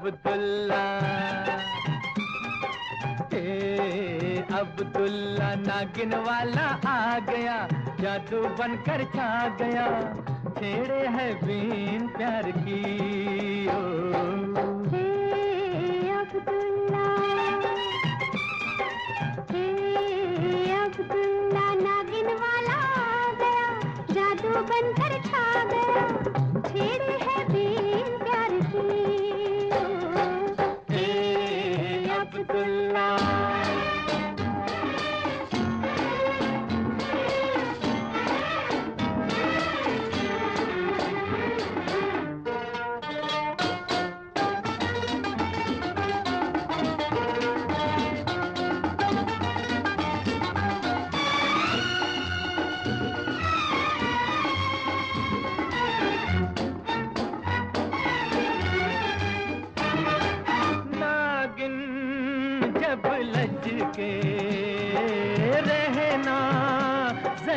अब्दुल्ला। ए, अब्दुल्ला नागिन वाला आ गया, जादू बनकर छा गया। छेड़े है बीन प्यार की, ओ। अब्दुल्ला। अब्दुल्ला नागिन वाला आ गया, जादू बनकर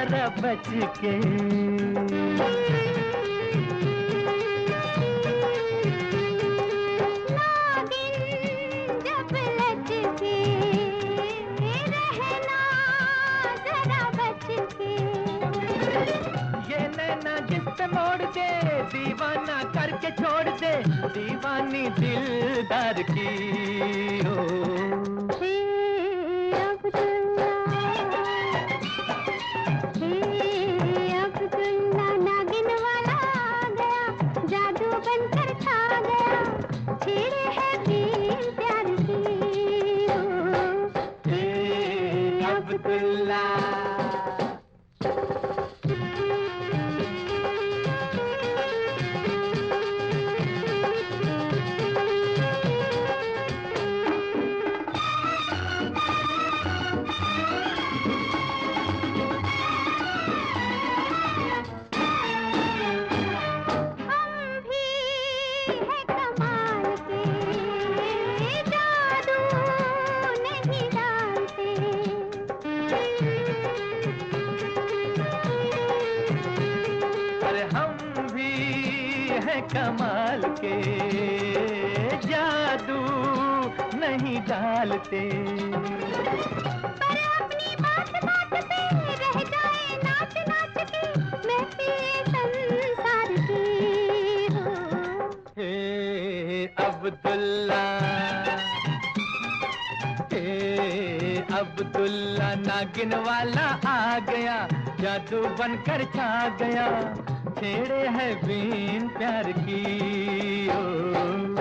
जरा बच के। मोड़ दे दीवाना करके छोड़ दे दीवानी दिलदार की हो। हे अब्दुल्ला अब्दुल्ला हैं कमाल के। जादू नहीं डालते। पर अपनी बात बात पे रह जाए नाच नाच के महफिल संसार की अब्दुल्ला अब्दुल्ला नागिन वाला आ गया जादू बनकर छा गया। छेड़े है बीन प्यार की ओ।